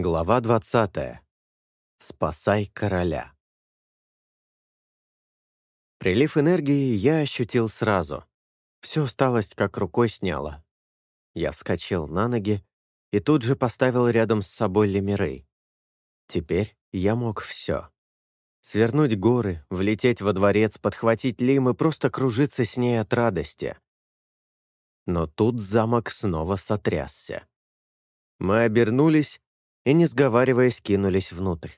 Глава 20. Спасай короля. Прилив энергии я ощутил сразу. Всю усталость как рукой сняло. Я вскочил на ноги и тут же поставил рядом с собой Лемирей. Теперь я мог все. Свернуть горы, влететь во дворец, подхватить Лим и просто кружиться с ней от радости. Но тут замок снова сотрясся. Мы обернулись и, не сговариваясь, кинулись внутрь.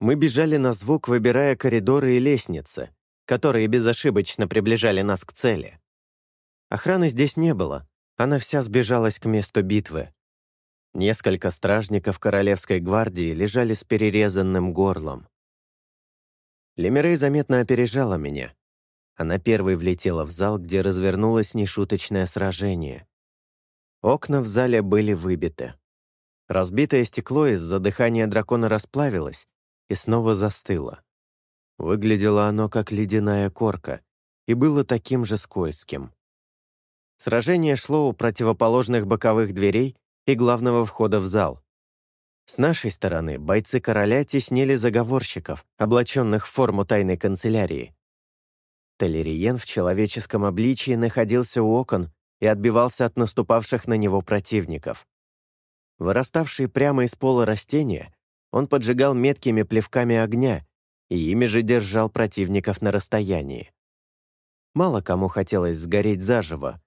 Мы бежали на звук, выбирая коридоры и лестницы, которые безошибочно приближали нас к цели. Охраны здесь не было, она вся сбежалась к месту битвы. Несколько стражников Королевской гвардии лежали с перерезанным горлом. Лемирей заметно опережала меня. Она первой влетела в зал, где развернулось нешуточное сражение. Окна в зале были выбиты. Разбитое стекло из-за дыхания дракона расплавилось и снова застыло. Выглядело оно как ледяная корка и было таким же скользким. Сражение шло у противоположных боковых дверей и главного входа в зал. С нашей стороны бойцы короля теснили заговорщиков, облаченных в форму тайной канцелярии. Телериен в человеческом обличии находился у окон и отбивался от наступавших на него противников. Выраставшие прямо из пола растения, он поджигал меткими плевками огня и ими же держал противников на расстоянии. Мало кому хотелось сгореть заживо,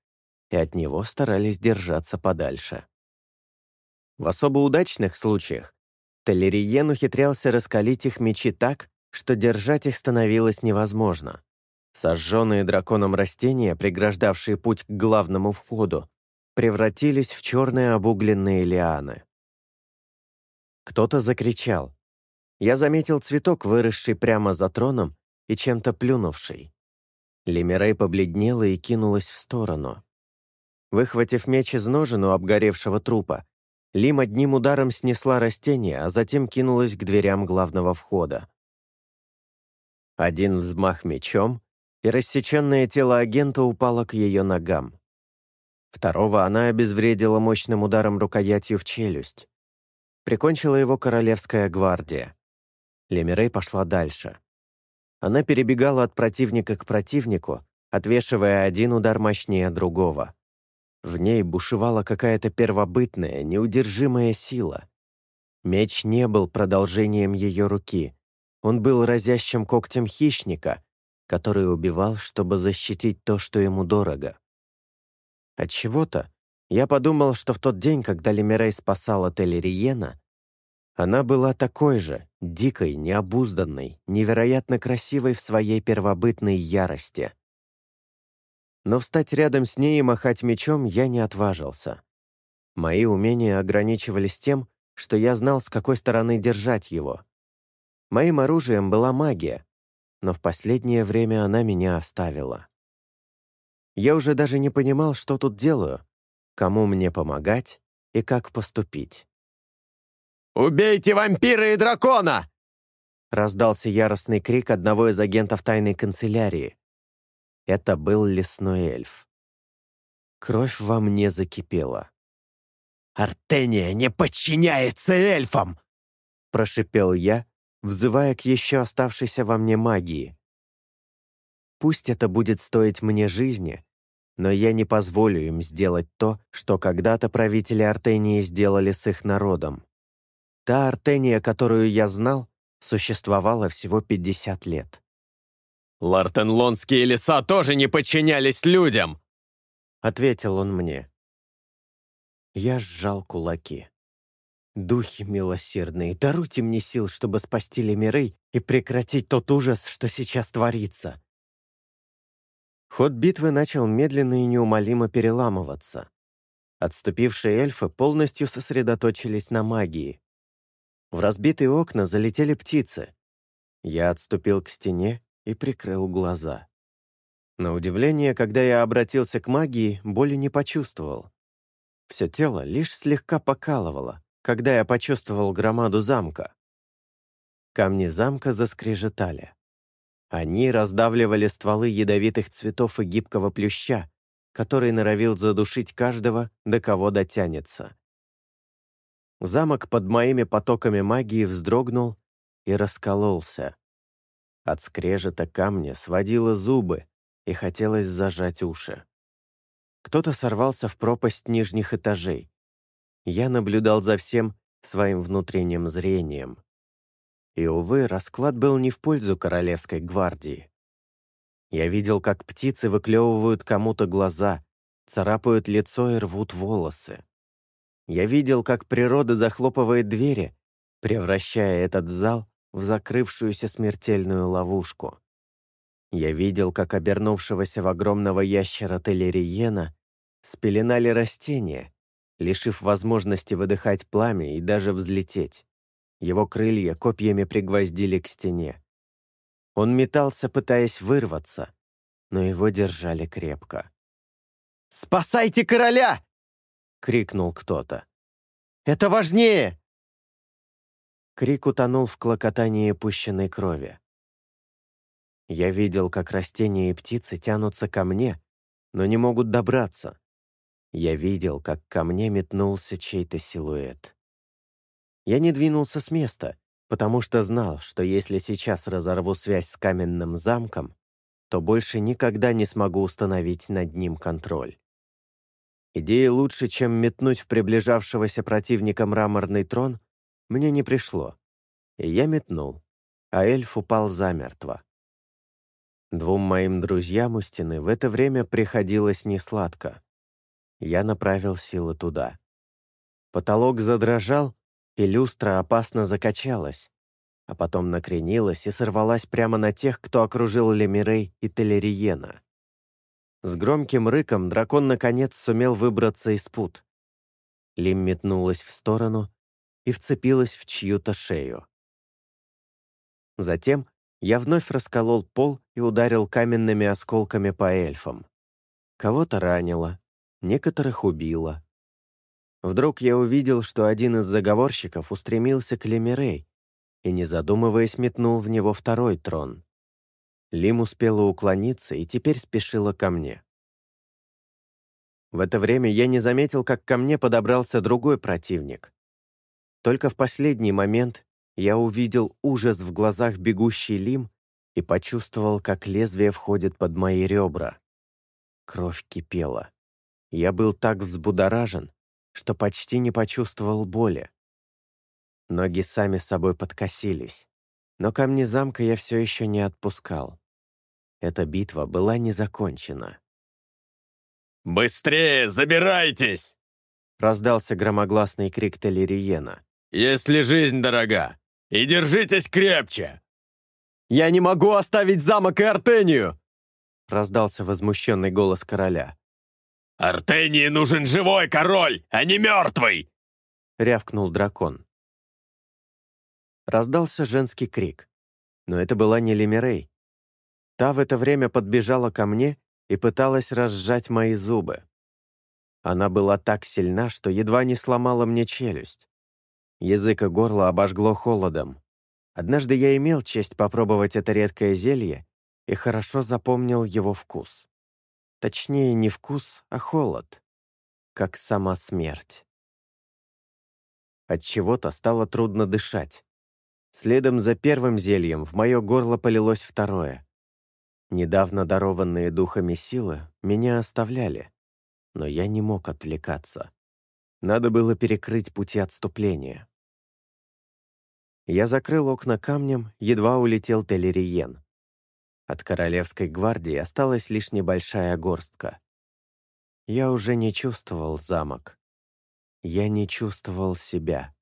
и от него старались держаться подальше. В особо удачных случаях Телериен ухитрялся раскалить их мечи так, что держать их становилось невозможно. Сожженные драконом растения, преграждавшие путь к главному входу, превратились в черные обугленные лианы. Кто-то закричал. Я заметил цветок, выросший прямо за троном и чем-то плюнувший. Лемирей побледнела и кинулась в сторону. Выхватив меч из ножен у обгоревшего трупа, Лим одним ударом снесла растение, а затем кинулась к дверям главного входа. Один взмах мечом, и рассеченное тело агента упало к ее ногам. Второго она обезвредила мощным ударом рукоятью в челюсть. Прикончила его королевская гвардия. Лемирей пошла дальше. Она перебегала от противника к противнику, отвешивая один удар мощнее другого. В ней бушевала какая-то первобытная, неудержимая сила. Меч не был продолжением ее руки. Он был разящим когтем хищника, который убивал, чтобы защитить то, что ему дорого. От чего то я подумал, что в тот день, когда Лемирей спасала Телериена, она была такой же, дикой, необузданной, невероятно красивой в своей первобытной ярости. Но встать рядом с ней и махать мечом я не отважился. Мои умения ограничивались тем, что я знал, с какой стороны держать его. Моим оружием была магия, но в последнее время она меня оставила. Я уже даже не понимал, что тут делаю, кому мне помогать и как поступить. «Убейте вампира и дракона!» Раздался яростный крик одного из агентов тайной канцелярии. Это был лесной эльф. Кровь во мне закипела. «Артения не подчиняется эльфам!» Прошипел я, взывая к еще оставшейся во мне магии. Пусть это будет стоить мне жизни, но я не позволю им сделать то, что когда-то правители Артении сделали с их народом. Та Артения, которую я знал, существовала всего 50 лет. «Лартенлонские леса тоже не подчинялись людям!» — ответил он мне. Я сжал кулаки. «Духи милосердные, даруйте мне сил, чтобы спасти Лемирей и прекратить тот ужас, что сейчас творится. Ход битвы начал медленно и неумолимо переламываться. Отступившие эльфы полностью сосредоточились на магии. В разбитые окна залетели птицы. Я отступил к стене и прикрыл глаза. На удивление, когда я обратился к магии, боли не почувствовал. Все тело лишь слегка покалывало, когда я почувствовал громаду замка. Камни замка заскрежетали. Они раздавливали стволы ядовитых цветов и гибкого плюща, который норовил задушить каждого, до кого дотянется. Замок под моими потоками магии вздрогнул и раскололся. От скрежета камня сводило зубы и хотелось зажать уши. Кто-то сорвался в пропасть нижних этажей. Я наблюдал за всем своим внутренним зрением. И, увы, расклад был не в пользу Королевской гвардии. Я видел, как птицы выклевывают кому-то глаза, царапают лицо и рвут волосы. Я видел, как природа захлопывает двери, превращая этот зал в закрывшуюся смертельную ловушку. Я видел, как обернувшегося в огромного ящера Телериена спеленали растения, лишив возможности выдыхать пламя и даже взлететь. Его крылья копьями пригвоздили к стене. Он метался, пытаясь вырваться, но его держали крепко. «Спасайте короля!» — крикнул кто-то. «Это важнее!» Крик утонул в клокотании пущенной крови. Я видел, как растения и птицы тянутся ко мне, но не могут добраться. Я видел, как ко мне метнулся чей-то силуэт. Я не двинулся с места, потому что знал, что если сейчас разорву связь с каменным замком, то больше никогда не смогу установить над ним контроль. Идея лучше, чем метнуть в приближавшегося противника мраморный трон, мне не пришло. И я метнул, а эльф упал замертво. Двум моим друзьям у стены в это время приходилось несладко. Я направил силы туда. Потолок задрожал, и люстра опасно закачалась, а потом накренилась и сорвалась прямо на тех, кто окружил Лемирей и Телериена. С громким рыком дракон наконец сумел выбраться из пут. Лим метнулась в сторону и вцепилась в чью-то шею. Затем я вновь расколол пол и ударил каменными осколками по эльфам. Кого-то ранило, некоторых убило. Вдруг я увидел, что один из заговорщиков устремился к Лемирей и, не задумываясь, метнул в него второй трон. Лим успела уклониться и теперь спешила ко мне. В это время я не заметил, как ко мне подобрался другой противник. Только в последний момент я увидел ужас в глазах бегущей Лим и почувствовал, как лезвие входит под мои ребра. Кровь кипела. Я был так взбудоражен, что почти не почувствовал боли. Ноги сами собой подкосились, но камни замка я все еще не отпускал. Эта битва была не закончена. «Быстрее, забирайтесь!» раздался громогласный крик Телериена. «Если жизнь дорога, и держитесь крепче!» «Я не могу оставить замок и Артению!» раздался возмущенный голос короля. «Артении нужен живой король, а не мертвый!» рявкнул дракон. Раздался женский крик. Но это была не Лемирей. Та в это время подбежала ко мне и пыталась разжать мои зубы. Она была так сильна, что едва не сломала мне челюсть. Язык и горло обожгло холодом. Однажды я имел честь попробовать это редкое зелье и хорошо запомнил его вкус. Точнее, не вкус, а холод. Как сама смерть. От чего-то стало трудно дышать. Следом за первым зельем в мое горло полилось второе. Недавно дарованные духами силы меня оставляли, но я не мог отвлекаться. Надо было перекрыть пути отступления. Я закрыл окна камнем, едва улетел Телериен. От Королевской гвардии осталась лишь небольшая горстка. Я уже не чувствовал замок. Я не чувствовал себя.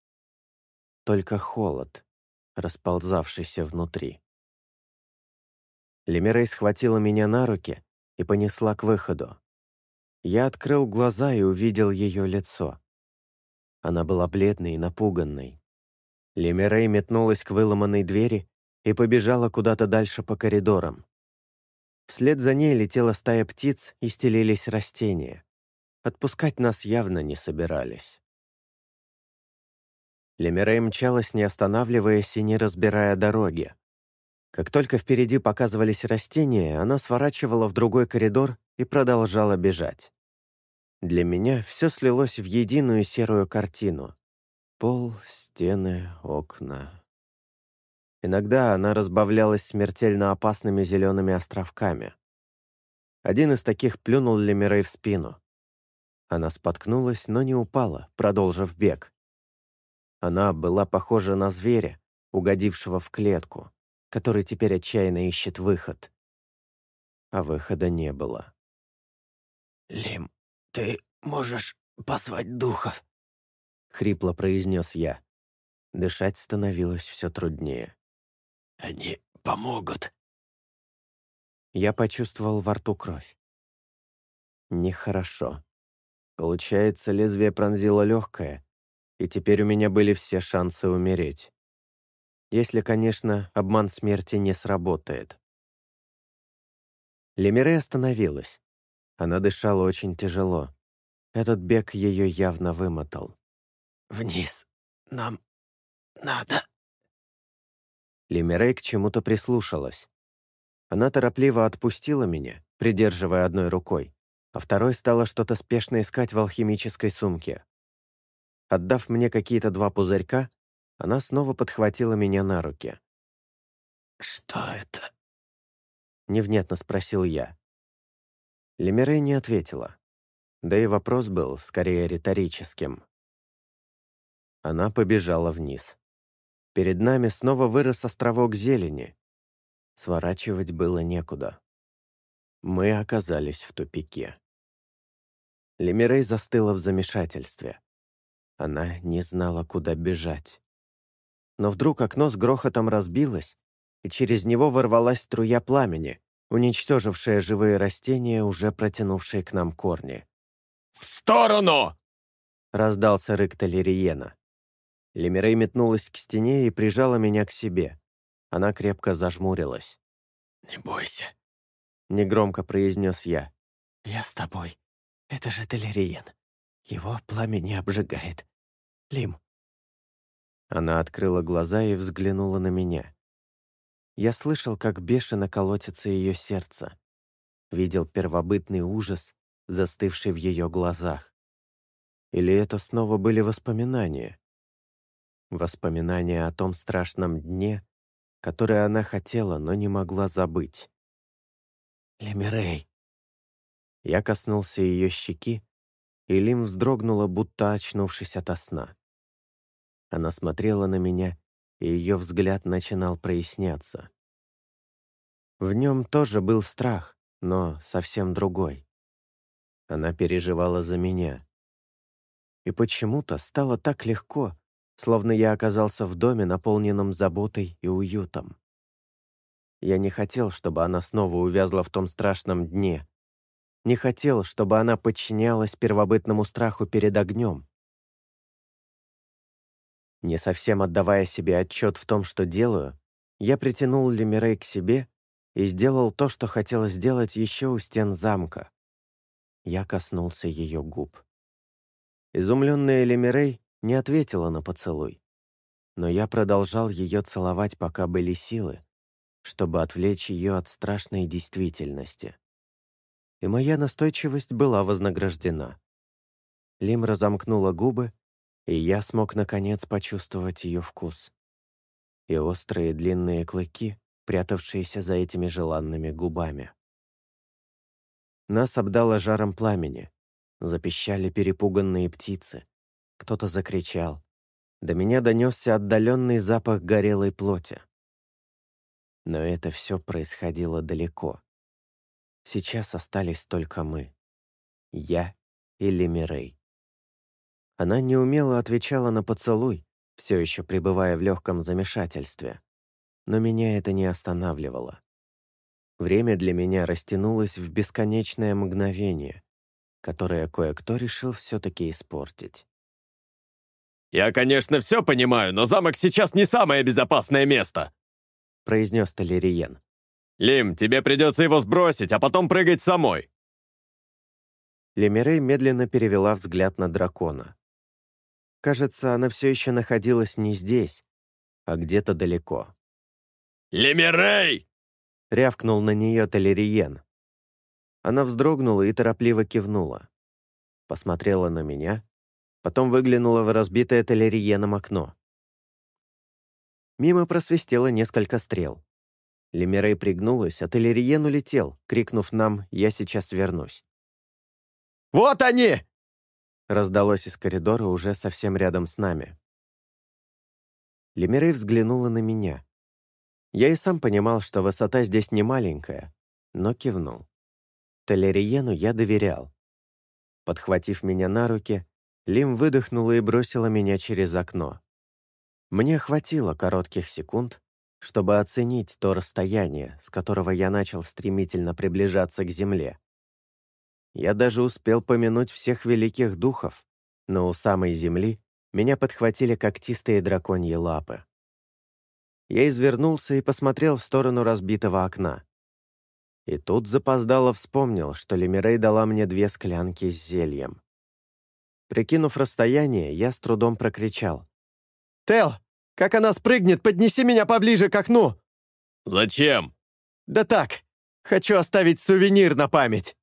Только холод, расползавшийся внутри. Лемирей схватила меня на руки и понесла к выходу. Я открыл глаза и увидел ее лицо. Она была бледной и напуганной. Лемирей метнулась к выломанной двери и побежала куда-то дальше по коридорам. Вслед за ней летела стая птиц и стелились растения. Отпускать нас явно не собирались. Лемирей мчалась, не останавливаясь и не разбирая дороги. Как только впереди показывались растения, она сворачивала в другой коридор и продолжала бежать. Для меня все слилось в единую серую картину. Пол, стены, окна. Иногда она разбавлялась смертельно опасными зелеными островками. Один из таких плюнул Лемирей в спину. Она споткнулась, но не упала, продолжив бег. Она была похожа на зверя, угодившего в клетку, который теперь отчаянно ищет выход. А выхода не было. «Лим, ты можешь позвать духов?» — хрипло произнес я. Дышать становилось все труднее. «Они помогут». Я почувствовал во рту кровь. Нехорошо. Получается, лезвие пронзило легкое, и теперь у меня были все шансы умереть. Если, конечно, обман смерти не сработает. Лемире остановилась. Она дышала очень тяжело. Этот бег ее явно вымотал. «Вниз. Нам надо...» Лемирей к чему-то прислушалась. Она торопливо отпустила меня, придерживая одной рукой, а второй стала что-то спешно искать в алхимической сумке. Отдав мне какие-то два пузырька, она снова подхватила меня на руки. «Что это?» — невнятно спросил я. Лемирей не ответила. Да и вопрос был скорее риторическим. Она побежала вниз. Перед нами снова вырос островок зелени. Сворачивать было некуда. Мы оказались в тупике. Лемирей застыла в замешательстве. Она не знала, куда бежать. Но вдруг окно с грохотом разбилось, и через него ворвалась струя пламени, уничтожившая живые растения, уже протянувшие к нам корни. «В сторону!» — раздался рык Толериена. Лемирей метнулась к стене и прижала меня к себе. Она крепко зажмурилась. «Не бойся», — негромко произнес я. «Я с тобой. Это же Толериен. Его пламя не обжигает. Лим». Она открыла глаза и взглянула на меня. Я слышал, как бешено колотится ее сердце. Видел первобытный ужас, застывший в ее глазах. Или это снова были воспоминания? Воспоминания о том страшном дне, который она хотела, но не могла забыть. «Лемирей!» Я коснулся ее щеки, и Лим вздрогнула, будто очнувшись ото сна. Она смотрела на меня, и ее взгляд начинал проясняться. В нем тоже был страх, но совсем другой. Она переживала за меня. И почему-то стало так легко, словно я оказался в доме, наполненном заботой и уютом. Я не хотел, чтобы она снова увязла в том страшном дне. Не хотел, чтобы она подчинялась первобытному страху перед огнем. Не совсем отдавая себе отчет в том, что делаю, я притянул Лемирей к себе и сделал то, что хотел сделать еще у стен замка. Я коснулся ее губ. Изумленная Лемирей не ответила на поцелуй. Но я продолжал ее целовать, пока были силы, чтобы отвлечь ее от страшной действительности. И моя настойчивость была вознаграждена. Лим разомкнула губы, и я смог наконец почувствовать ее вкус. И острые длинные клыки, прятавшиеся за этими желанными губами. Нас обдало жаром пламени, запищали перепуганные птицы, кто-то закричал. До меня донесся отдаленный запах горелой плоти. Но это все происходило далеко. Сейчас остались только мы. Я и Лемирей. Она неумело отвечала на поцелуй, все еще пребывая в легком замешательстве. Но меня это не останавливало. Время для меня растянулось в бесконечное мгновение, которое кое-кто решил все-таки испортить. «Я, конечно, все понимаю, но замок сейчас не самое безопасное место», — произнес Толериен. «Лим, тебе придется его сбросить, а потом прыгать самой». Лемирей медленно перевела взгляд на дракона. Кажется, она все еще находилась не здесь, а где-то далеко. «Лемирей!» — рявкнул на нее Толериен. Она вздрогнула и торопливо кивнула. Посмотрела на меня, Потом выглянула в разбитое телериеном окно. Мимо просвистело несколько стрел. Лемирей пригнулась, а Телериен улетел, крикнув нам «Я сейчас вернусь». «Вот они!» раздалось из коридора уже совсем рядом с нами. Лемирей взглянула на меня. Я и сам понимал, что высота здесь не маленькая, но кивнул. Толериену я доверял. Подхватив меня на руки, Лим выдохнула и бросила меня через окно. Мне хватило коротких секунд, чтобы оценить то расстояние, с которого я начал стремительно приближаться к земле. Я даже успел помянуть всех великих духов, но у самой земли меня подхватили когтистые драконьи лапы. Я извернулся и посмотрел в сторону разбитого окна. И тут запоздало вспомнил, что Лемирей дала мне две склянки с зельем. Прикинув расстояние, я с трудом прокричал. «Тел, как она спрыгнет, поднеси меня поближе к окну!» «Зачем?» «Да так, хочу оставить сувенир на память!»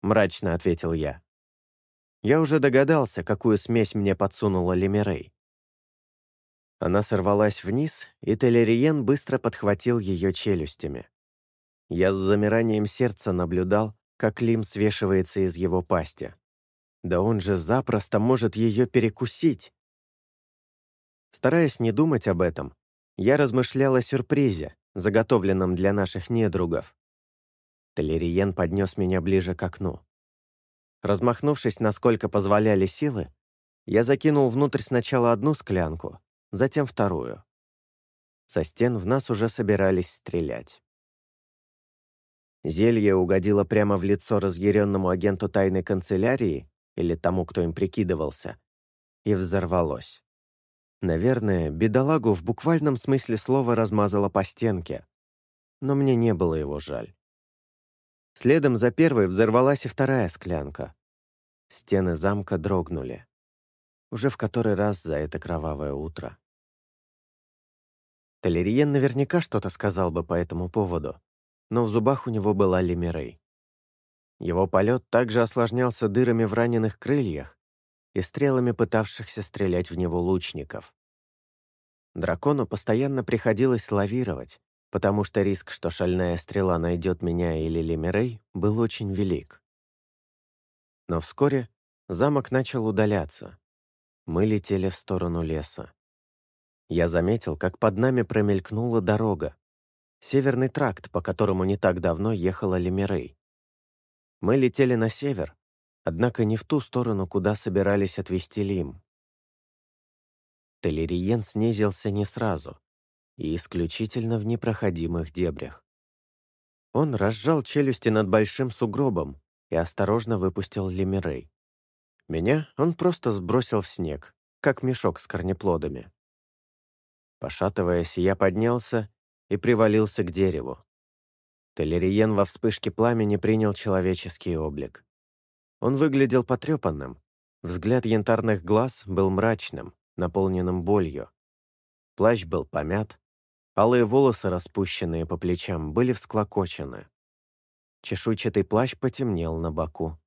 Мрачно ответил я. Я уже догадался, какую смесь мне подсунула Лемирей. Она сорвалась вниз, и Телериен быстро подхватил ее челюстями. Я с замиранием сердца наблюдал, как Лим свешивается из его пасти. Да он же запросто может ее перекусить. Стараясь не думать об этом, я размышлял о сюрпризе, заготовленном для наших недругов. Толериен поднес меня ближе к окну. Размахнувшись, насколько позволяли силы, я закинул внутрь сначала одну склянку, затем вторую. Со стен в нас уже собирались стрелять. Зелье угодило прямо в лицо разъяренному агенту тайной канцелярии или тому, кто им прикидывался, и взорвалось. Наверное, бедолагу в буквальном смысле слова размазало по стенке, но мне не было его жаль. Следом за первой взорвалась и вторая склянка. Стены замка дрогнули. Уже в который раз за это кровавое утро. Толериен наверняка что-то сказал бы по этому поводу, но в зубах у него была Лемирей. Его полет также осложнялся дырами в раненых крыльях и стрелами пытавшихся стрелять в него лучников. Дракону постоянно приходилось лавировать, потому что риск, что шальная стрела найдет меня или Лемирей, был очень велик. Но вскоре замок начал удаляться. Мы летели в сторону леса. Я заметил, как под нами промелькнула дорога. Северный тракт, по которому не так давно ехала Лемирей. Мы летели на север, однако не в ту сторону, куда собирались отвезти Лим. Телериен снизился не сразу и исключительно в непроходимых дебрях. Он разжал челюсти над большим сугробом и осторожно выпустил Лемирей. Меня он просто сбросил в снег, как мешок с корнеплодами. Пошатываясь, я поднялся и привалился к дереву. Телериен во вспышке пламени принял человеческий облик. Он выглядел потрепанным, взгляд янтарных глаз был мрачным, наполненным болью. Плащ был помят, Алые волосы, распущенные по плечам, были всклокочены. Чешуйчатый плащ потемнел на боку.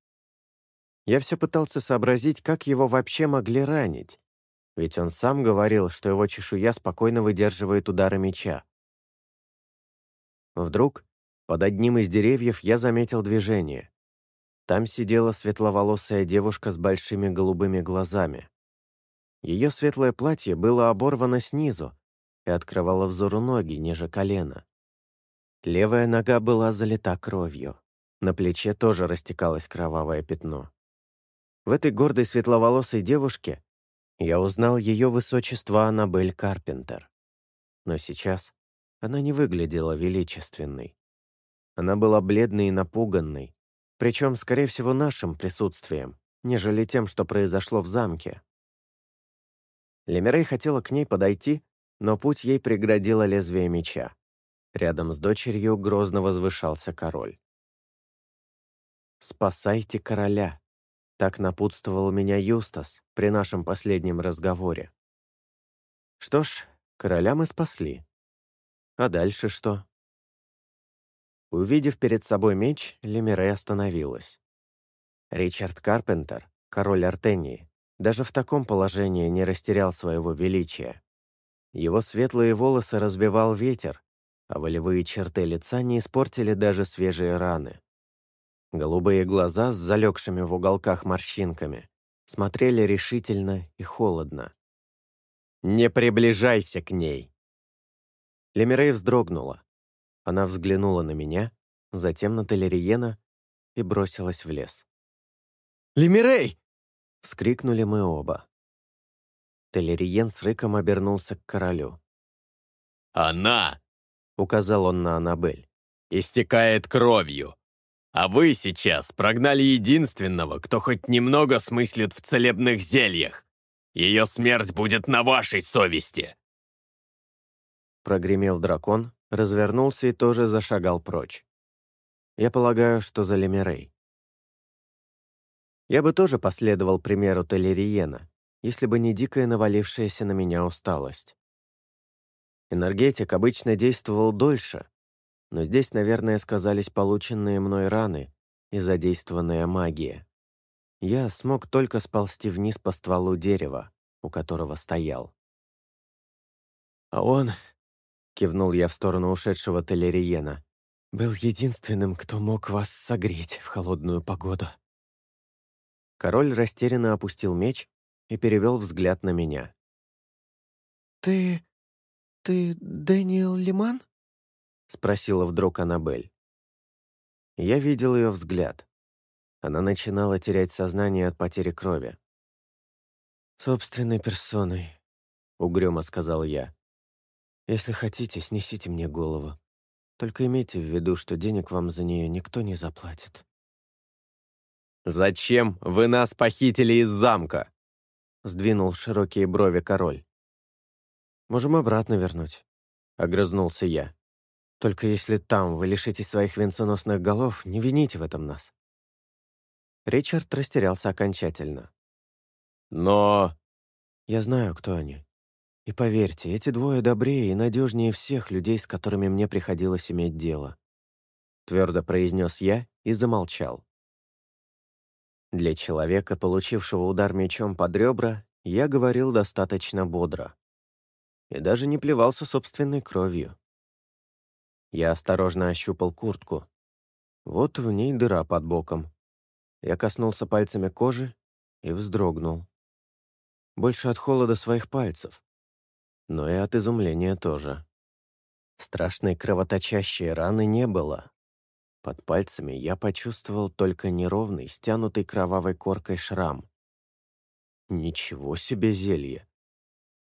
Я все пытался сообразить, как его вообще могли ранить, ведь он сам говорил, что его чешуя спокойно выдерживает удары меча. Вдруг, под одним из деревьев, я заметил движение. Там сидела светловолосая девушка с большими голубыми глазами. Ее светлое платье было оборвано снизу, и открывала взору ноги ниже колена. Левая нога была залита кровью. На плече тоже растекалось кровавое пятно. В этой гордой светловолосой девушке я узнал ее высочество Аннабель Карпентер. Но сейчас она не выглядела величественной. Она была бледной и напуганной, причем, скорее всего, нашим присутствием, нежели тем, что произошло в замке. Лемерей хотела к ней подойти, но путь ей преградило лезвие меча. Рядом с дочерью грозно возвышался король. «Спасайте короля», — так напутствовал меня Юстас при нашем последнем разговоре. Что ж, короля мы спасли. А дальше что? Увидев перед собой меч, Лемире остановилась. Ричард Карпентер, король Артении, даже в таком положении не растерял своего величия. Его светлые волосы развивал ветер, а волевые черты лица не испортили даже свежие раны. Голубые глаза с залегшими в уголках морщинками смотрели решительно и холодно. «Не приближайся к ней!» Лемирей вздрогнула. Она взглянула на меня, затем на Телериена и бросилась в лес. «Лемирей!» — вскрикнули мы оба. Телериен с рыком обернулся к королю. «Она!» — указал он на Аннабель. «Истекает кровью. А вы сейчас прогнали единственного, кто хоть немного смыслит в целебных зельях. Ее смерть будет на вашей совести!» Прогремел дракон, развернулся и тоже зашагал прочь. Я полагаю, что за Лемирей. Я бы тоже последовал примеру Телериена, если бы не дикая навалившаяся на меня усталость. Энергетик обычно действовал дольше, но здесь, наверное, сказались полученные мной раны и задействованная магия. Я смог только сползти вниз по стволу дерева, у которого стоял. «А он...» — кивнул я в сторону ушедшего Телериена. «Был единственным, кто мог вас согреть в холодную погоду». Король растерянно опустил меч и перевел взгляд на меня. «Ты... ты Дэниел Лиман?» — спросила вдруг Аннабель. Я видел ее взгляд. Она начинала терять сознание от потери крови. «Собственной персоной», — угрюмо сказал я. «Если хотите, снесите мне голову. Только имейте в виду, что денег вам за нее никто не заплатит». «Зачем вы нас похитили из замка?» — сдвинул широкие брови король. «Можем обратно вернуть», — огрызнулся я. Только если там вы лишитесь своих венценосных голов, не вините в этом нас». Ричард растерялся окончательно. «Но...» «Я знаю, кто они. И поверьте, эти двое добрее и надежнее всех людей, с которыми мне приходилось иметь дело», твердо произнес я и замолчал. Для человека, получившего удар мечом под ребра, я говорил достаточно бодро. И даже не плевался собственной кровью. Я осторожно ощупал куртку. Вот в ней дыра под боком. Я коснулся пальцами кожи и вздрогнул. Больше от холода своих пальцев, но и от изумления тоже. Страшной кровоточащей раны не было. Под пальцами я почувствовал только неровный, стянутый кровавой коркой шрам. Ничего себе зелье!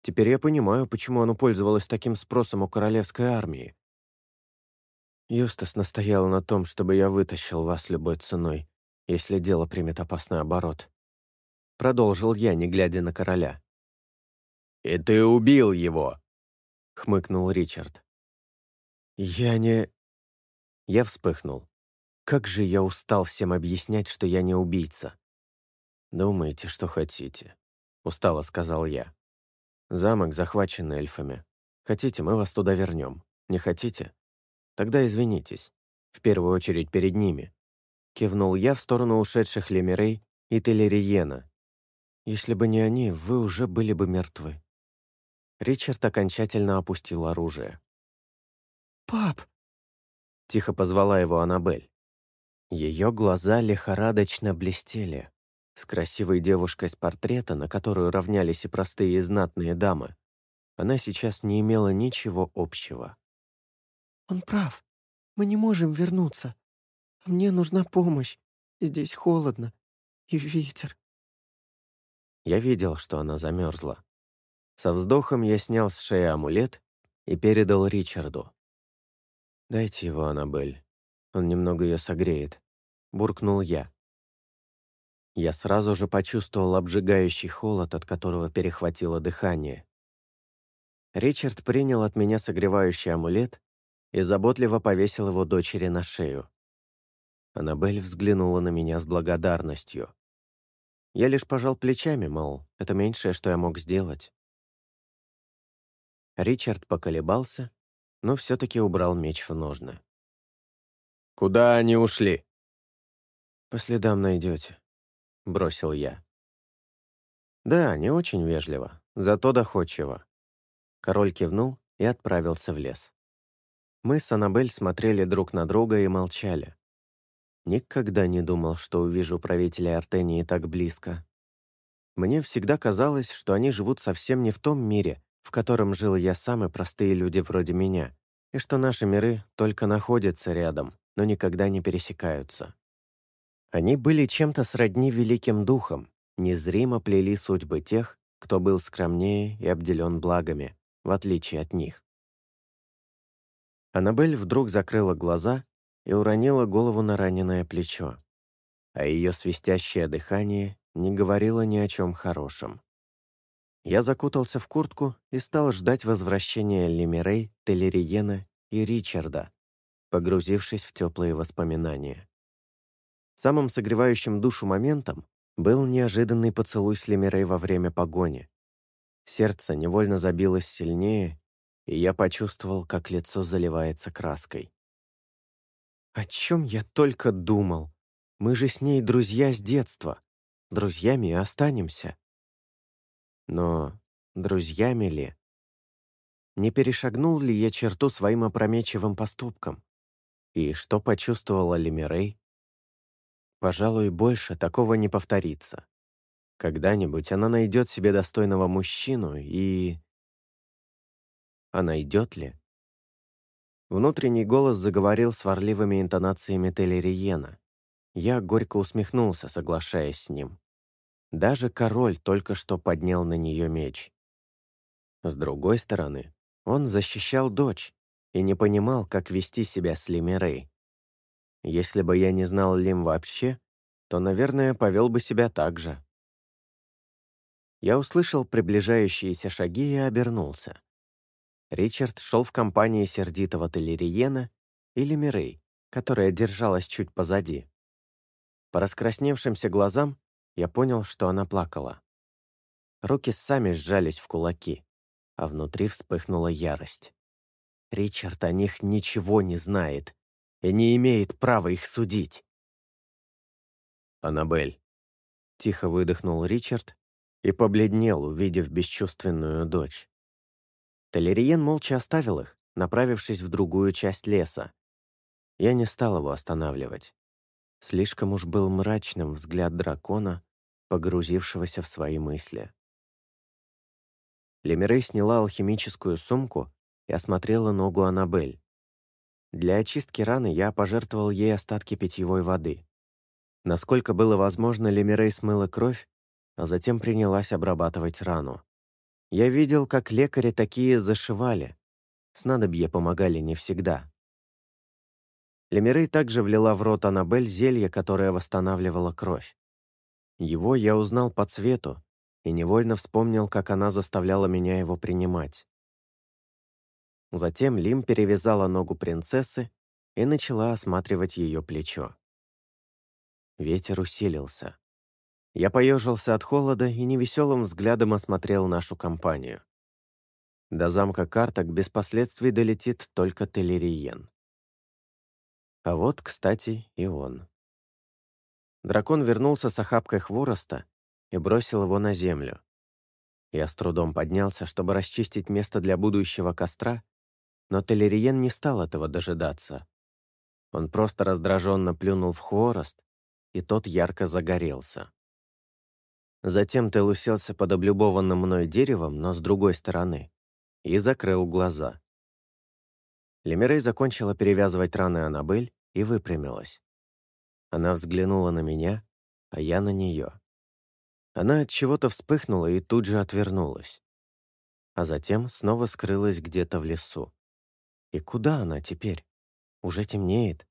Теперь я понимаю, почему оно пользовалось таким спросом у королевской армии. Юстас настоял на том, чтобы я вытащил вас любой ценой, если дело примет опасный оборот. Продолжил я, не глядя на короля. «И ты убил его!» — хмыкнул Ричард. «Я не...» Я вспыхнул. Как же я устал всем объяснять, что я не убийца. «Думаете, что хотите», — устало сказал я. «Замок захвачен эльфами. Хотите, мы вас туда вернем. Не хотите? Тогда извинитесь. В первую очередь перед ними. Кивнул я в сторону ушедших Лемирей и Телериена. Если бы не они, вы уже были бы мертвы. Ричард окончательно опустил оружие. «Пап!» — тихо позвала его Аннабель. Ее глаза лихорадочно блестели. С красивой девушкой с портрета, на которую равнялись и простые и знатные дамы, она сейчас не имела ничего общего. Он прав. Мы не можем вернуться. Мне нужна помощь. Здесь холодно. И ветер. Я видел, что она замерзла. Со вздохом я снял с шеи амулет и передал Ричарду. «Дайте его, Аннабель. Он немного ее согреет», — буркнул я. Я сразу же почувствовал обжигающий холод, от которого перехватило дыхание. Ричард принял от меня согревающий амулет и заботливо повесил его дочери на шею. Аннабель взглянула на меня с благодарностью. Я лишь пожал плечами, мол, это меньшее, что я мог сделать. Ричард поколебался, но все-таки убрал меч в ножны. «Куда они ушли?» «По следам найдете», — бросил я. «Да, не очень вежливо, зато доходчиво». Король кивнул и отправился в лес. Мы с Аннабель смотрели друг на друга и молчали. Никогда не думал, что увижу правителя Артении так близко. Мне всегда казалось, что они живут совсем не в том мире, в котором жил я сам и простые люди вроде меня, и что наши миры только находятся рядом, но никогда не пересекаются. Они были чем-то сродни великим духам, незримо плели судьбы тех, кто был скромнее и обделен благами, в отличие от них. Аннабель вдруг закрыла глаза и уронила голову на раненое плечо, а ее свистящее дыхание не говорило ни о чем хорошем. Я закутался в куртку и стал ждать возвращения Лемирей, Телериена и Ричарда, погрузившись в теплые воспоминания. Самым согревающим душу моментом был неожиданный поцелуй с Лемирей во время погони. Сердце невольно забилось сильнее, и я почувствовал, как лицо заливается краской. О чем я только думал? Мы же с ней друзья с детства. Друзьями и останемся. Но друзьями ли? Не перешагнул ли я черту своим опрометчивым поступком? И что почувствовала Лемирей? Пожалуй, больше такого не повторится. Когда-нибудь она найдет себе достойного мужчину и... А найдет ли? Внутренний голос заговорил сварливыми интонациями Телериена. Я горько усмехнулся, соглашаясь с ним. Даже король только что поднял на нее меч. С другой стороны, он защищал дочь и не понимал, как вести себя с Лимерей. Если бы я не знал Лим вообще, то, наверное, повел бы себя так же. Я услышал приближающиеся шаги и обернулся. Ричард шел в компании сердитого Телериена и Лемирей, которая держалась чуть позади. По раскрасневшимся глазам я понял, что она плакала. Руки сами сжались в кулаки, а внутри вспыхнула ярость. Ричард о них ничего не знает и не имеет права их судить. «Аннабель», — тихо выдохнул Ричард и побледнел, увидев бесчувственную дочь. Толериен молча оставил их, направившись в другую часть леса. Я не стал его останавливать. Слишком уж был мрачным взгляд дракона, погрузившегося в свои мысли. Лемирей сняла алхимическую сумку и осмотрела ногу Аннабель. Для очистки раны я пожертвовал ей остатки питьевой воды. Насколько было возможно, Лемирей смыла кровь, а затем принялась обрабатывать рану. Я видел, как лекари такие зашивали. Снадобья помогали не всегда. Лемирей также влила в рот Аннабель зелье, которое восстанавливало кровь. Его я узнал по цвету и невольно вспомнил, как она заставляла меня его принимать. Затем Лим перевязала ногу принцессы и начала осматривать ее плечо. Ветер усилился. Я поежился от холода и невеселым взглядом осмотрел нашу компанию. До замка Карток без последствий долетит только Телериен. А вот, кстати, и он. Дракон вернулся с охапкой хвороста и бросил его на землю. Я с трудом поднялся, чтобы расчистить место для будущего костра, но Телериен не стал этого дожидаться. Он просто раздраженно плюнул в хворост, и тот ярко загорелся. Затем Тел уселся под облюбованным мной деревом, но с другой стороны, и закрыл глаза. Лемирей закончила перевязывать раны Аннабель и выпрямилась. Она взглянула на меня, а я на нее. Она от чего-то вспыхнула и тут же отвернулась. А затем снова скрылась где-то в лесу. И куда она теперь? Уже темнеет.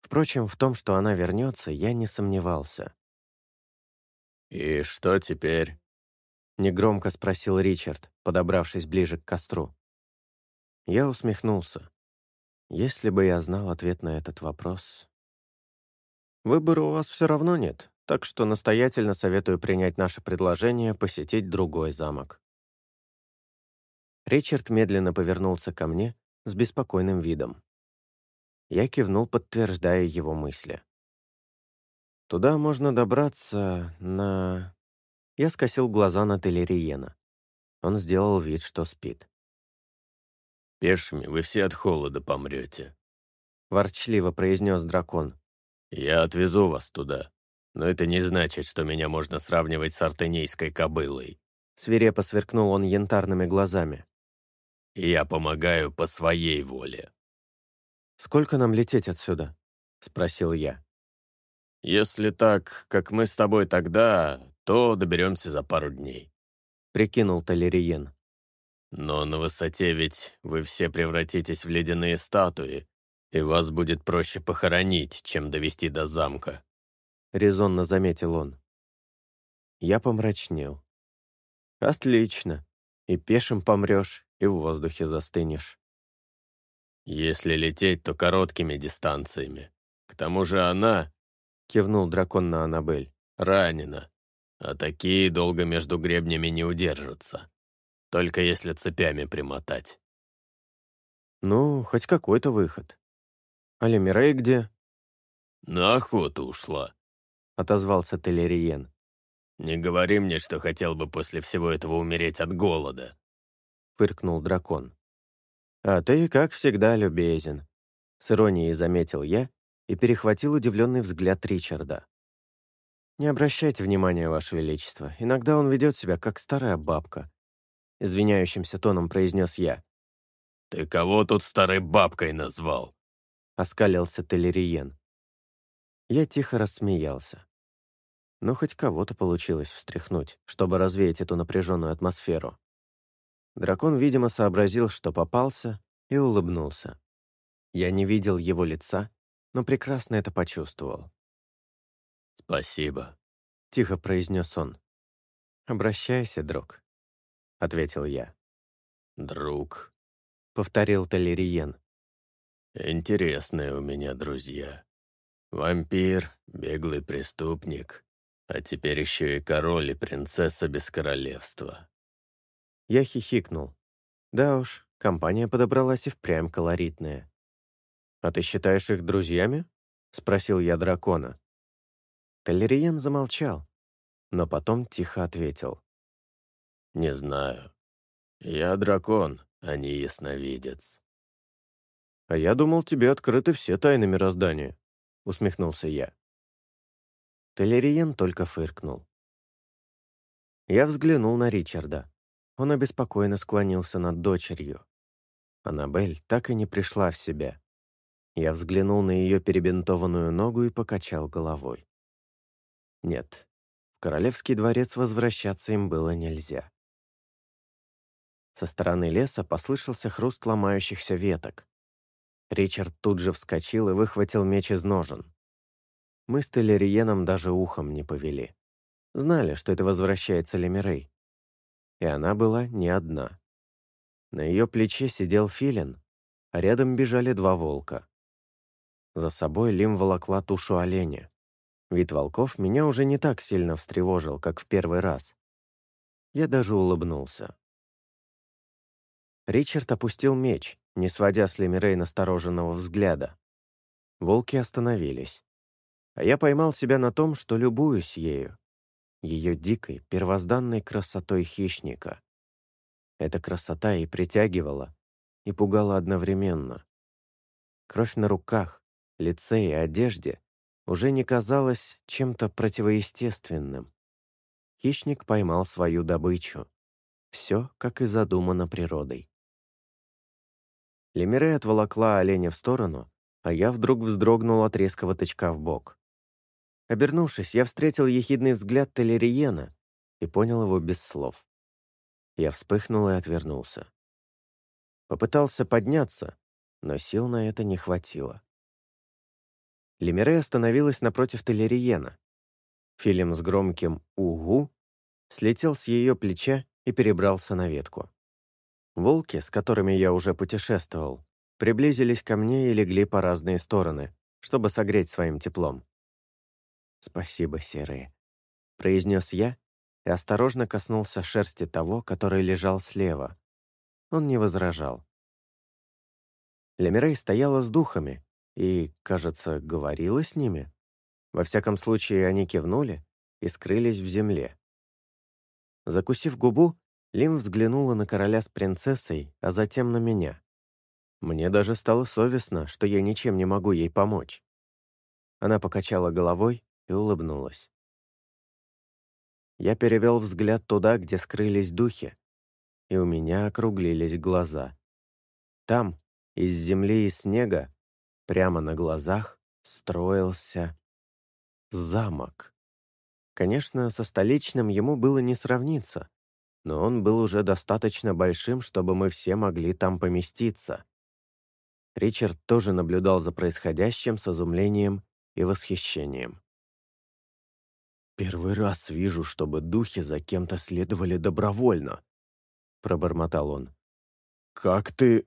Впрочем, в том, что она вернется, я не сомневался. «И что теперь?» — негромко спросил Ричард, подобравшись ближе к костру. Я усмехнулся. Если бы я знал ответ на этот вопрос... Выбора у вас все равно нет, так что настоятельно советую принять наше предложение посетить другой замок. Ричард медленно повернулся ко мне с беспокойным видом. Я кивнул, подтверждая его мысли. Туда можно добраться на... Я скосил глаза на Телериена. Он сделал вид, что спит. «Пешими вы все от холода помрете», — ворчливо произнес дракон. «Я отвезу вас туда, но это не значит, что меня можно сравнивать с артенейской кобылой». Свирепо сверкнул он янтарными глазами. «Я помогаю по своей воле». «Сколько нам лететь отсюда?» — спросил я. «Если так, как мы с тобой тогда, то доберемся за пару дней», — прикинул Талериен. «Но на высоте ведь вы все превратитесь в ледяные статуи, и вас будет проще похоронить, чем довести до замка», — резонно заметил он. Я помрачнел. «Отлично. И пешим помрешь, и в воздухе застынешь». «Если лететь, то короткими дистанциями. К тому же она...» — кивнул дракон на Аннабель. «Ранена. А такие долго между гребнями не удержатся. Только если цепями примотать». «Ну, хоть какой-то выход. А Лемирей где?» «На охоту ушла», — отозвался Телериен. «Не говори мне, что хотел бы после всего этого умереть от голода», — фыркнул дракон. «А ты, как всегда, любезен», — с иронией заметил я и перехватил удивленный взгляд Ричарда. «Не обращайте внимания, Ваше Величество. Иногда он ведет себя, как старая бабка», — извиняющимся тоном произнес я. «Ты кого тут старой бабкой назвал?» — оскалился Телериен. Я тихо рассмеялся. Но хоть кого-то получилось встряхнуть, чтобы развеять эту напряженную атмосферу. Дракон, видимо, сообразил, что попался, и улыбнулся. Я не видел его лица, но прекрасно это почувствовал. «Спасибо», — тихо произнес он. «Обращайся, друг», — ответил я. «Друг», — повторил Талериен. «Интересные у меня друзья. Вампир, беглый преступник, а теперь еще и король и принцесса без королевства. Я хихикнул. Да уж, компания подобралась и впрямь колоритная. «А ты считаешь их друзьями?» — спросил я дракона. Калериен замолчал, но потом тихо ответил. «Не знаю. Я дракон, а не ясновидец». «А я думал, тебе открыты все тайны мироздания», — усмехнулся я. Телериен только фыркнул. Я взглянул на Ричарда. Он обеспокоенно склонился над дочерью. Аннабель так и не пришла в себя. Я взглянул на ее перебинтованную ногу и покачал головой. Нет, в королевский дворец возвращаться им было нельзя. Со стороны леса послышался хруст ломающихся веток. Ричард тут же вскочил и выхватил меч из ножен. Мы с Телериеном даже ухом не повели. Знали, что это возвращается Лемирей и она была не одна. На ее плече сидел филин, а рядом бежали два волка. За собой Лим волокла тушу оленя. Вид волков меня уже не так сильно встревожил, как в первый раз. Я даже улыбнулся. Ричард опустил меч, не сводя с Лемирей настороженного взгляда. Волки остановились. А я поймал себя на том, что любуюсь ею ее дикой, первозданной красотой хищника. Эта красота и притягивала, и пугала одновременно. Кровь на руках, лице и одежде уже не казалась чем-то противоестественным. Хищник поймал свою добычу. Все, как и задумано природой. Лемире отволокла оленя в сторону, а я вдруг вздрогнул от резкого тычка в бок. Обернувшись, я встретил ехидный взгляд Телериена и понял его без слов. Я вспыхнул и отвернулся. Попытался подняться, но сил на это не хватило. Лемире остановилась напротив Телериена. Филим с громким «Угу» слетел с ее плеча и перебрался на ветку. Волки, с которыми я уже путешествовал, приблизились ко мне и легли по разные стороны, чтобы согреть своим теплом. «Спасибо, серые», — произнес я и осторожно коснулся шерсти того, который лежал слева. Он не возражал. Лемирей стояла с духами и, кажется, говорила с ними. Во всяком случае, они кивнули и скрылись в земле. Закусив губу, Лим взглянула на короля с принцессой, а затем на меня. Мне даже стало совестно, что я ничем не могу ей помочь. Она покачала головой и улыбнулась. Я перевел взгляд туда, где скрылись духи, и у меня округлились глаза. Там, из земли и снега, прямо на глазах, строился замок. Конечно, со столичным ему было не сравниться, но он был уже достаточно большим, чтобы мы все могли там поместиться. Ричард тоже наблюдал за происходящим с изумлением и восхищением. «Первый раз вижу, чтобы духи за кем-то следовали добровольно», — пробормотал он. «Как ты...»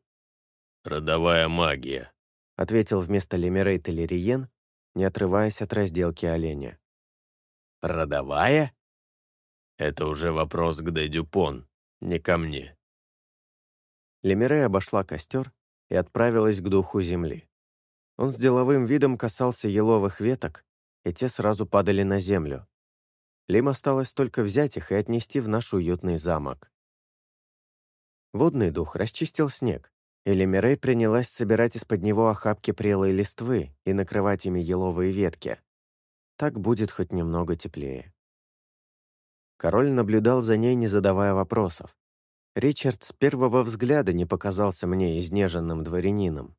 «Родовая магия», — ответил вместо Лемерей Телериен, не отрываясь от разделки оленя. «Родовая?» «Это уже вопрос к Дэ Дюпон, не ко мне». Лемерей обошла костер и отправилась к духу земли. Он с деловым видом касался еловых веток, и те сразу падали на землю. Лим осталось только взять их и отнести в наш уютный замок. Водный дух расчистил снег, и Лемирей принялась собирать из-под него охапки прелой листвы и накрывать ими еловые ветки. Так будет хоть немного теплее. Король наблюдал за ней, не задавая вопросов. Ричард с первого взгляда не показался мне изнеженным дворянином.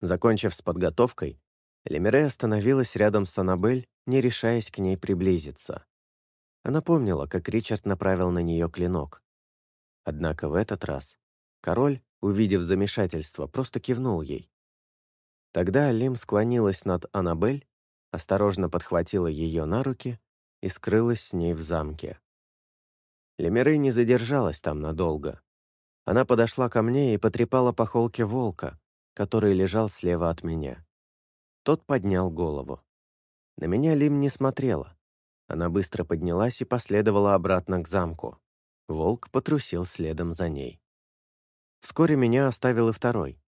Закончив с подготовкой, Лемире остановилась рядом с Аннабель, не решаясь к ней приблизиться. Она помнила, как Ричард направил на нее клинок. Однако в этот раз король, увидев замешательство, просто кивнул ей. Тогда Лим склонилась над Аннабель, осторожно подхватила ее на руки и скрылась с ней в замке. Лемирей не задержалась там надолго. Она подошла ко мне и потрепала по холке волка, который лежал слева от меня. Тот поднял голову. На меня Лим не смотрела. Она быстро поднялась и последовала обратно к замку. Волк потрусил следом за ней. Вскоре меня оставил и второй.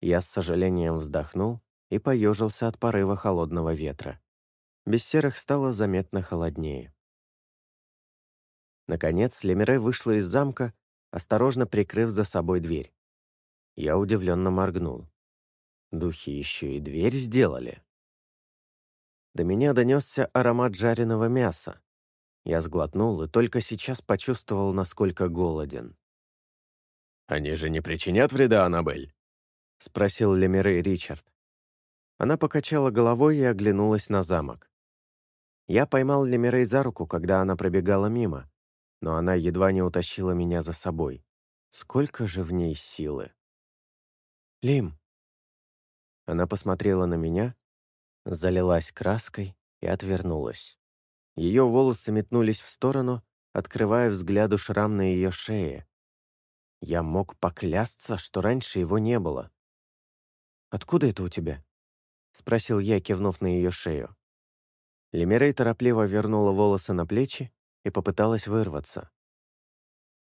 Я с сожалением вздохнул и поежился от порыва холодного ветра. Без серых стало заметно холоднее. Наконец, Лемире вышла из замка, осторожно прикрыв за собой дверь. Я удивленно моргнул. Духи еще и дверь сделали. До меня донесся аромат жареного мяса. Я сглотнул и только сейчас почувствовал, насколько голоден. «Они же не причинят вреда, Аннабель?» — спросил Лемире Ричард. Она покачала головой и оглянулась на замок. Я поймал Лемирей за руку, когда она пробегала мимо, но она едва не утащила меня за собой. Сколько же в ней силы! «Лим!» Она посмотрела на меня, залилась краской и отвернулась. Ее волосы метнулись в сторону, открывая взгляду шрам на ее шее. Я мог поклясться, что раньше его не было. «Откуда это у тебя?» — спросил я, кивнув на ее шею. Лемирей торопливо вернула волосы на плечи и попыталась вырваться.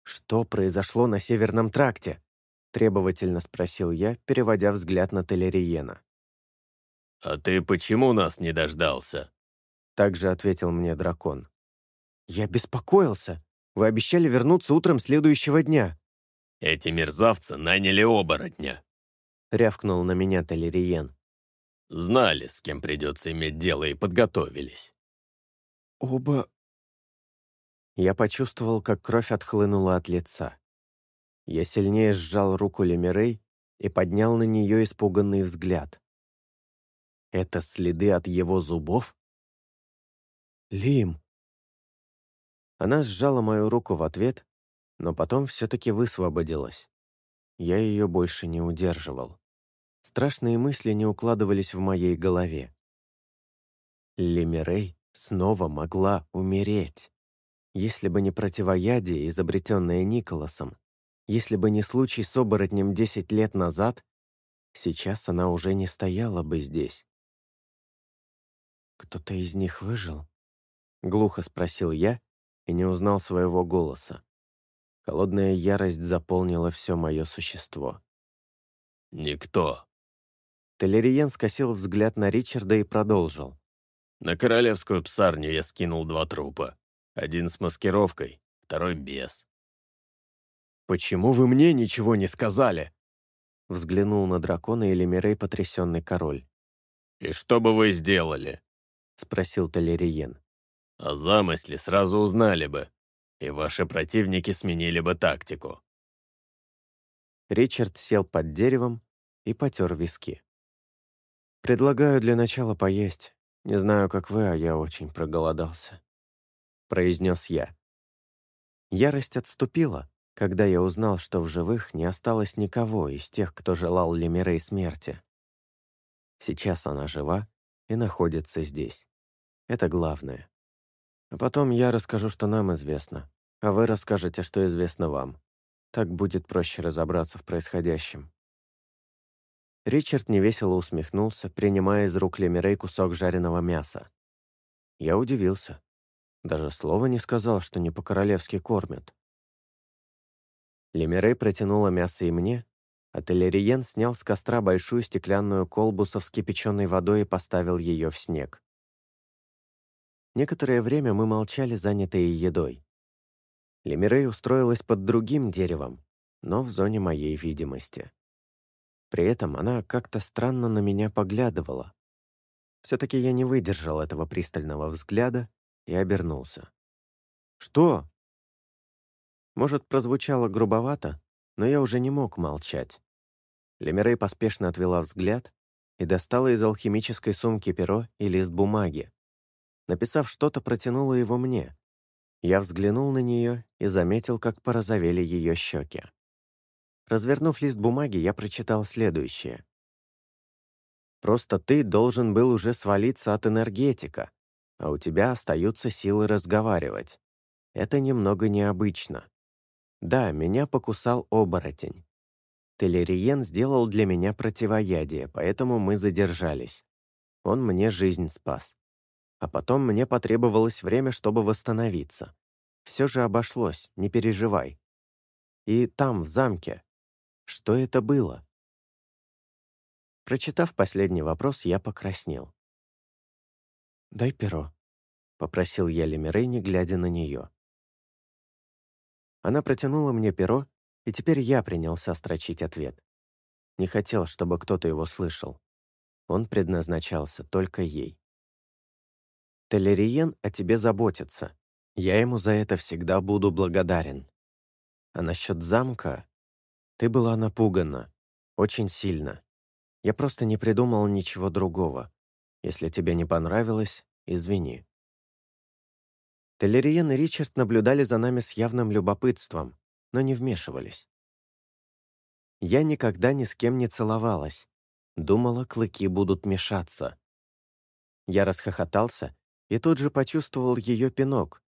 «Что произошло на Северном тракте?» — требовательно спросил я, переводя взгляд на Телериена. «А ты почему нас не дождался?» — также ответил мне дракон. «Я беспокоился. Вы обещали вернуться утром следующего дня». «Эти мерзавцы наняли оборотня», — рявкнул на меня Телериен. «Знали, с кем придется иметь дело, и подготовились». «Оба я почувствовал, как кровь отхлынула от лица. Я сильнее сжал руку Лемирей и поднял на нее испуганный взгляд. Это следы от его зубов? «Лим!» Она сжала мою руку в ответ, но потом все-таки высвободилась. Я ее больше не удерживал. Страшные мысли не укладывались в моей голове. Лемирей снова могла умереть. Если бы не противоядие, изобретенное Николасом, если бы не случай с оборотнем 10 лет назад, сейчас она уже не стояла бы здесь. «Кто-то из них выжил?» — глухо спросил я и не узнал своего голоса. Холодная ярость заполнила все мое существо. «Никто». Телериен скосил взгляд на Ричарда и продолжил. «На королевскую псарню я скинул два трупа. Один с маскировкой, второй без. «Почему вы мне ничего не сказали?» Взглянул на дракона Элемирей потрясенный король. «И что бы вы сделали?» Спросил Толериен. «О замысле сразу узнали бы, и ваши противники сменили бы тактику». Ричард сел под деревом и потер виски. «Предлагаю для начала поесть. Не знаю, как вы, а я очень проголодался», — произнес я. Ярость отступила, когда я узнал, что в живых не осталось никого из тех, кто желал Лемирей смерти. Сейчас она жива и находится здесь. Это главное. А потом я расскажу, что нам известно, а вы расскажете, что известно вам. Так будет проще разобраться в происходящем. Ричард невесело усмехнулся, принимая из рук Лемирей кусок жареного мяса. Я удивился. Даже слова не сказал, что не по-королевски кормят. Лемирей протянула мясо и мне, а Телериен снял с костра большую стеклянную колбу со вскипяченной водой и поставил ее в снег. Некоторое время мы молчали, занятые едой. Лемирей устроилась под другим деревом, но в зоне моей видимости. При этом она как-то странно на меня поглядывала. Все-таки я не выдержал этого пристального взгляда и обернулся. «Что?» Может, прозвучало грубовато, но я уже не мог молчать. Лемирей поспешно отвела взгляд и достала из алхимической сумки перо и лист бумаги. Написав что-то, протянула его мне. Я взглянул на нее и заметил, как порозовели ее щеки. Развернув лист бумаги, я прочитал следующее. «Просто ты должен был уже свалиться от энергетика, а у тебя остаются силы разговаривать. Это немного необычно. Да, меня покусал оборотень. Телериен сделал для меня противоядие, поэтому мы задержались. Он мне жизнь спас. А потом мне потребовалось время, чтобы восстановиться. Все же обошлось, не переживай. И там, в замке, что это было? Прочитав последний вопрос, я покраснел. «Дай перо», — попросил я Лемирей, глядя на нее. Она протянула мне перо, и теперь я принялся строчить ответ. Не хотел, чтобы кто-то его слышал. Он предназначался только ей. Телериен о тебе заботится. Я ему за это всегда буду благодарен. А насчет замка... Ты была напугана. Очень сильно. Я просто не придумал ничего другого. Если тебе не понравилось, извини. Телериен и Ричард наблюдали за нами с явным любопытством, но не вмешивались. Я никогда ни с кем не целовалась. Думала, клыки будут мешаться. Я расхохотался и тут же почувствовал ее пинок,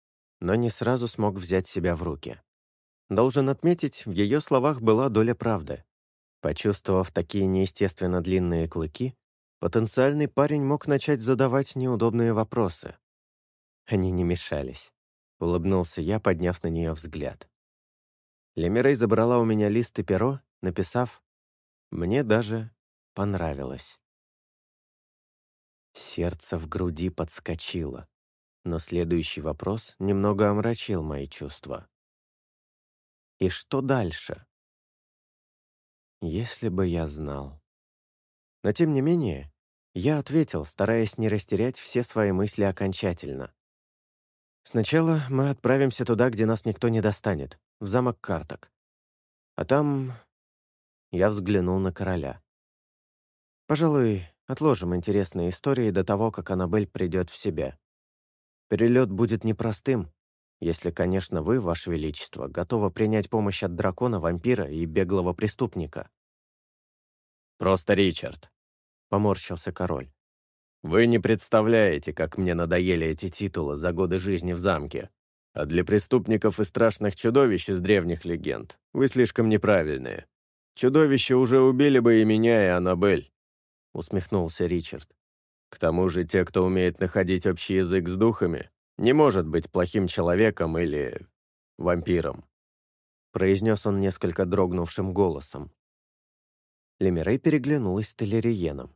но не сразу смог взять себя в руки. Должен отметить, в ее словах была доля правды. Почувствовав такие неестественно длинные клыки, потенциальный парень мог начать задавать неудобные вопросы. Они не мешались. Улыбнулся я, подняв на нее взгляд. Лемирей забрала у меня лист и перо, написав «Мне даже понравилось». Сердце в груди подскочило, но следующий вопрос немного омрачил мои чувства. И что дальше? Если бы я знал. Но тем не менее, я ответил, стараясь не растерять все свои мысли окончательно. Сначала мы отправимся туда, где нас никто не достанет, в замок Карток. А там... Я взглянул на короля. Пожалуй, отложим интересные истории до того, как Аннабель придет в себя. Перелет будет непростым, если, конечно, вы, Ваше Величество, готовы принять помощь от дракона, вампира и беглого преступника. «Просто Ричард», — поморщился король. Вы не представляете, как мне надоели эти титулы за годы жизни в замке. А для преступников и страшных чудовищ из древних легенд вы слишком неправильные. Чудовища уже убили бы и меня, и Аннабель», — усмехнулся Ричард. «К тому же те, кто умеет находить общий язык с духами, не может быть плохим человеком или вампиром», — произнес он несколько дрогнувшим голосом. Лемирей переглянулась с Телериеном.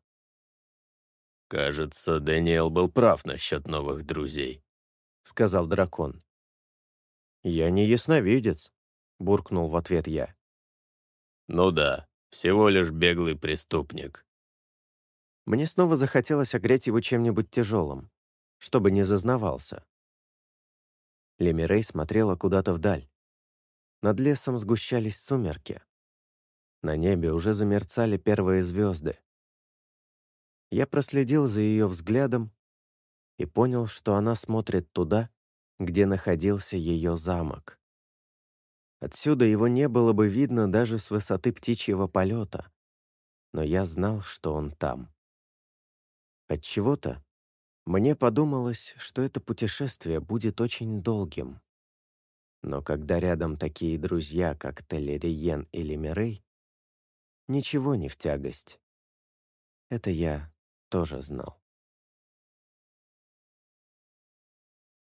«Кажется, Дэниел был прав насчет новых друзей», — сказал дракон. «Я не ясновидец», — буркнул в ответ я. «Ну да, всего лишь беглый преступник». Мне снова захотелось огреть его чем-нибудь тяжелым, чтобы не зазнавался. Лемирей смотрела куда-то вдаль. Над лесом сгущались сумерки. На небе уже замерцали первые звезды. Я проследил за ее взглядом и понял, что она смотрит туда, где находился ее замок. Отсюда его не было бы видно даже с высоты птичьего полета, но я знал, что он там. Отчего-то мне подумалось, что это путешествие будет очень долгим. Но когда рядом такие друзья, как Телериен или Мирей, ничего не в тягость. Это я тоже знал.